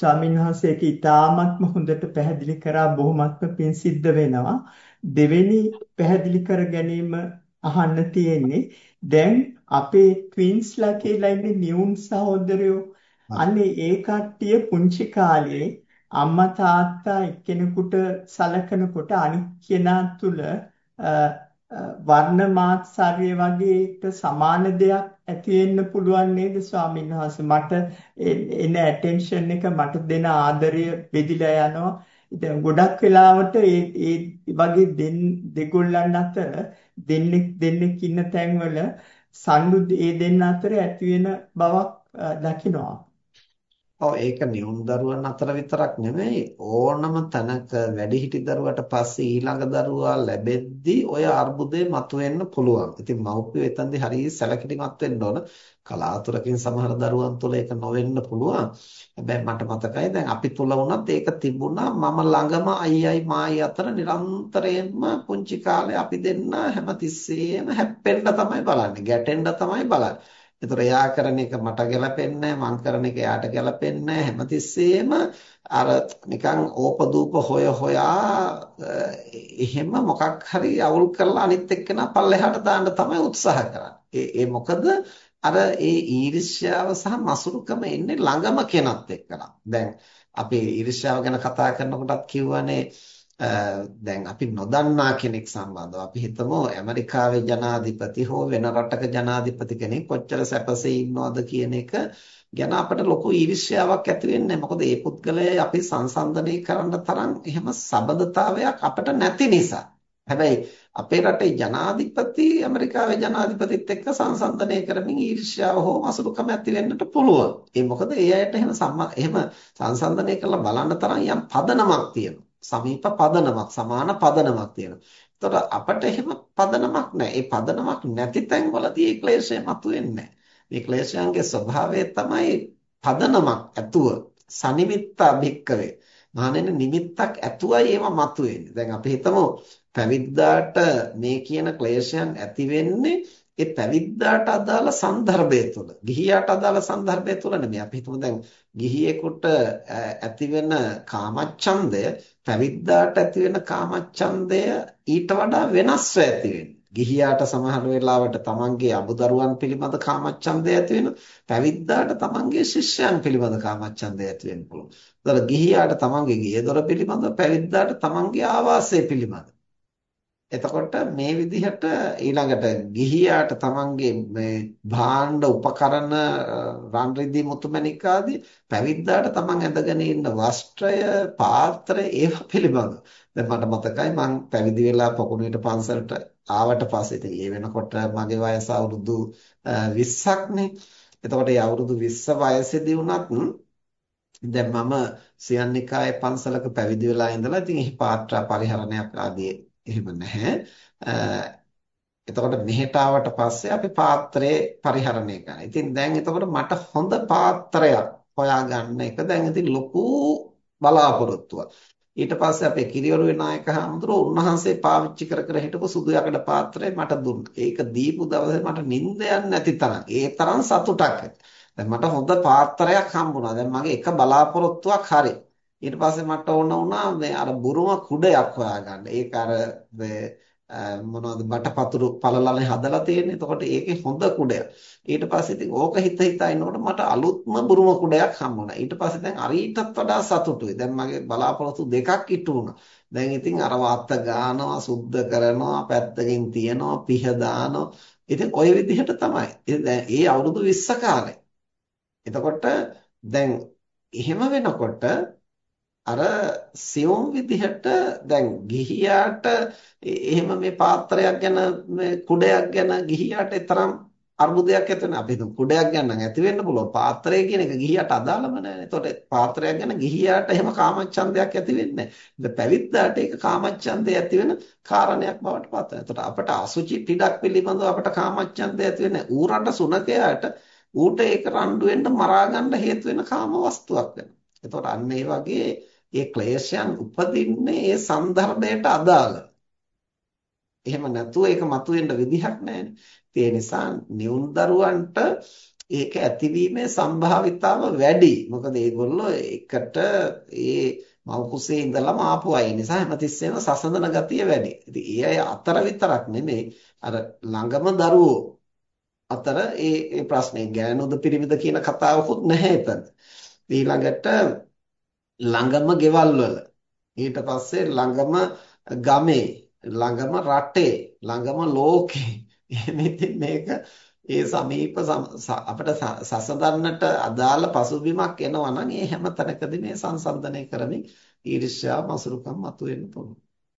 ස්වාමීන් වහන්සේ ඒක ඉතාමත්ම හොඳට පැහැදිලි කරා බොහොමත්ම පිං සිද්ධ වෙනවා. දෙවෙනි පැහැදිලි කර ගැනීම අහන්න තියෙන්නේ දැන් අපේ ට්වින්ස්ලා කියලා ඉන්නේ නියුන් සහෝදරයෝ. අන්නේ ඒ කට්ටිය පුංචි කාලේ අම්මා තාත්තා එක්කෙනෙකුට සලකනකොට අනිත් කෙනා තුල වර්ණ මාත්සර්ය වගේට සමාන දෙයක් ඇති වෙන්න පුළුවන් නේද ස්වාමීන් වහන්සේ? මට එන ඇටෙන්ෂන් එක මට දෙන ආදරය බෙදිලා යනවා. ඉතින් ගොඩක් වෙලාවට ඒ ඒ වගේ දෙගොල්ලන් අතර දෙන්නෙක් දෙන්නෙක් ඉන්න තැන්වල සම්දු ඒ දෙන්න අතර ඇති වෙන බවක් දකිනවා. ඔව් ඒක නියුන් දරුවන් අතර විතරක් නෙමෙයි ඕනම තැනක වැඩිහිටි දරුවට පස්සේ ඊළඟ දරුවා ලැබෙද්දී ඔය අර්බුදේ මතුවෙන්න පුළුවන්. ඉතින් මව්පියෝ එතනදී හරිය සැලකිලිමත් වෙන්න ඕන. කලාතුරකින් සමහර දරුවන් තුළ ඒක නොවෙන්න පුළුවන්. හැබැයි මට මතකයි දැන් අපි තුල වුණත් ඒක තිබුණා මම ළඟම අයියයි මායි අතර නිරන්තරයෙන්ම පුංචි කාලේ අපි දෙන්න හැමතිස්සෙම හැප්පෙන්න තමයි බලන්නේ. ගැටෙන්න තමයි බලන්නේ. ඒතර එයා කරන එක මට ගැලපෙන්නේ මං කරන එක එයාට ගැලපෙන්නේ හැමතිස්සෙම අර නිකන් ඕපදූප හොය හොයා එහෙම මොකක් හරි අවුල් කරලා අනිත් එක්කෙනා පල්ලෙහාට දාන්න තමයි උත්සාහ කරන්නේ. ඒ මොකද අර ඒ ඊර්ෂ්‍යාව සහ මසුරුකම එන්නේ ළඟම කෙනත් එක්කලා. දැන් අපි ඊර්ෂ්‍යාව ගැන කතා කරනකොටත් කියවනේ දැන් අපි නොදන්නා කෙනෙක් සම්බන්ධව අපි හිතමු ඇමරිකාවේ ජනාධිපති හෝ වෙන රටක ජනාධිපති කෙනෙක් කොච්චර සැපසේ ඉන්නවද කියන එක ගැන අපිට ලොකු ඊර්ෂ්‍යාවක් ඇති වෙන්නේ මොකද මේ පුද්ගලයා අපි සංසන්දනය කරන්න තරම් එහෙම සබඳතාවයක් අපිට නැති නිසා. හැබැයි අපේ රටේ ජනාධිපති ඇමරිකාවේ ජනාධිපතිත් එක්ක සංසන්දනය කරමින් ඊර්ෂ්‍යාව හෝ අසුරුකම ඇති වෙන්නට පුළුවන්. ඒ මොකද ඒ අයට එහෙම එහෙම සංසන්දනය කරලා බලන්න තරම් යම් පදනමක් තියෙනවා. සමීප පදනමක් සමාන පදනමක් තියෙනවා. එතකොට අපිට එහෙම පදනමක් නැහැ. ඒ පදනමක් නැති තැන්වලදී ඒ ක්ලේශය මතුවෙන්නේ නැහැ. මේ ක්ලේශයන්ගේ ස්වභාවය තමයි පදනමක් ඇතුව සනිමිත්තා භික්කවේ. මහණෙනි නිමිත්තක් ඇතුවයි ඒව මතුවෙන්නේ. දැන් අපි හිතමු පැවිද්දාට මේ කියන ක්ලේශයන් ඇති වෙන්නේ ඒ පැවිද්දාට අදාළ સંદર્ભය තුළ ගිහියාට අදාළ સંદર્ભය තුළ නෙමෙයි අපි හිතමු දැන් ගිහියෙකුට ඇතිවෙන කාමච්ඡන්දය පැවිද්දාට ඇතිවෙන කාමච්ඡන්දය ඊට වඩා වෙනස් වෙති වෙන්නේ ගිහියාට සමහර වෙලාවට තමන්ගේ අබුදරුවන් පිළිබඳ කාමච්ඡන්දය ඇති වෙනවා. පැවිද්දාට තමන්ගේ ශිෂ්‍යයන් පිළිබඳ කාමච්ඡන්දය ඇති වෙන්න පුළුවන්. ඒතර ගිහියාට තමන්ගේ ගියදොර පිළිබඳ පැවිද්දාට තමන්ගේ ආවාසය පිළිබඳ. එතකොට මේ විදිහට ඊළඟට ගිහියාට තමන්ගේ මේ භාණ්ඩ උපකරණ රන් රිදී මුතුමැණික් ආදී පැවිද්දාට තමන් ඇඳගෙන ඉන්න වස්ත්‍රය පාත්‍රය ඒවා පිළිබඳ. දැන් මට මතකයි මං පැවිදි වෙලා පොකුණුවට පන්සලට ආවට පස්සේ ඉතින් ඒ වෙනකොට මගේ වයස අවුරුදු 20ක්නේ එතකොට ඒ අවුරුදු 20 වයසේදී වුණත් දැන් මම සියන්නිකායේ පන්සලක පැවිදි වෙලා ඉඳලා ඉතින් එහි පාත්‍රා පරිහරණයක් ආදී එහෙම නැහැ. එතකොට මෙහෙට ආවට පස්සේ අපි පාත්‍රේ පරිහරණය කරනවා. ඉතින් දැන් එතකොට මට හොඳ පාත්‍රයක් හොයාගන්න එක දැන් ඉතින් ලොකු බලාපොරොත්තුවක්. ඊට පස්සේ අපේ කිරියොරුවේ නායක හඳුරෝ උන්වහන්සේ පාවිච්චි කර කර හිටපු සුදු යකඩ පාත්‍රය මට දුන්නා. ඒක දීපු දවසේ මට නිින්ද නැති තරම්. ඒ තරම් සතුටක් දැන් මට හොඳ පාත්‍රයක් හම්බුණා. දැන් මගේ එක බලාපොරොත්තුවක් හරි. ඊට පස්සේ මට ඕන වුණා මේ අර බුරුම කුඩයක් හොයාගන්න. ඒක අර මොනවද බටපතුරු පළලනේ හදලා තියෙන්නේ. එතකොට ඒකේ හොඳ කුඩයක්. ඊට පස්සේ ඉතින් ඕක හිත හිතා ඉන්නකොට මට අලුත්ම බුරුම කුඩයක් හම්බුණා. ඊට පස්සේ දැන් අර ඊටත් වඩා සතුටුයි. දැන් මගේ බලාපොරොත්තු දෙකක් ඉටු වුණා. දැන් ඉතින් අර වාත්ත ගානවා, සුද්ධ කරනවා, පැත්තකින් තියනවා, පිහ දානවා. ඉතින් ওই විදිහට තමයි. ඉතින් දැන් ඒ අවුරුදු 20 කාලේ. එතකොට දැන් එහෙම වෙනකොට අර සියුම් විදිහට දැන් ගිහියාට එහෙම මේ පාත්‍රයක් ගැන මේ කුඩයක් ගැන ගිහියාට තරම් අර්බුදයක් ඇති වෙන අපි හිතමු කුඩයක් ගැන නම් ඇති වෙන්න පුළුවන් පාත්‍රය කියන එක ගිහියාට අදාළම නැහැ. එතකොට පාත්‍රයක් ගැන ගිහියාට එහෙම කාමච්ඡන්දයක් ඇති වෙන්නේ නැහැ. පැවිද්දාට ඒක කාමච්ඡන්දය ඇති වෙන කාරණයක් බවට පත් වෙනවා. එතකොට අපට අසුචි පිටක් පිළිබඳව අපට කාමච්ඡන්දය ඇති වෙන්නේ ඌරට සුනකයාට ඌට ඒක රණ්ඩු වෙන්න මරා ගන්න හේතු වෙන කාම වස්තුවක් වෙනවා. එතකොට අන්න ඒ වගේ ඒ ක්ලේශයන් උපදින්නේ ඒ સંદર્ભයට අදාළ. එහෙම නැතුව ඒක මතුවෙන්න විදිහක් නැහැ. ඒ නිසා නියුන් දරුවන්ට ඒක ඇතිවීමේ සම්භාවිතාව වැඩි. මොකද ඒගොල්ලෝ එකට ඒ මව්කුසේ ඉඳලම ආපු අය නිසා හැමතිස්සෙම සසඳන ගතිය වැඩි. ඉතින් ඒ අය අතර විතරක් නෙමෙයි අර ළඟම දරුවෝ අතර ඒ ඒ ප්‍රශ්නේ ගෑනුද පිරිමිද කියන කතාවකුත් නැහැ එතන. ඊළඟට ළඟම ගෙවල් වල. ඊට පස්සේ ළඟම ගමේ ළඟම රටේ ළඟම ලෝකේ. එහෙම ඉතින් මේක ඒ සමීප අපිට සසඳන්නට අදාළ පසුබිමක් එනවා නම් ඒ හැම තැනකදී මේ සංසන්දනය කරමින් ඊර්ෂ්‍යා මසුරුකම් මතුවෙන්න පුළුවන්.